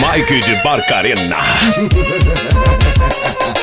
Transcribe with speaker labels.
Speaker 1: Mike de Barcarena.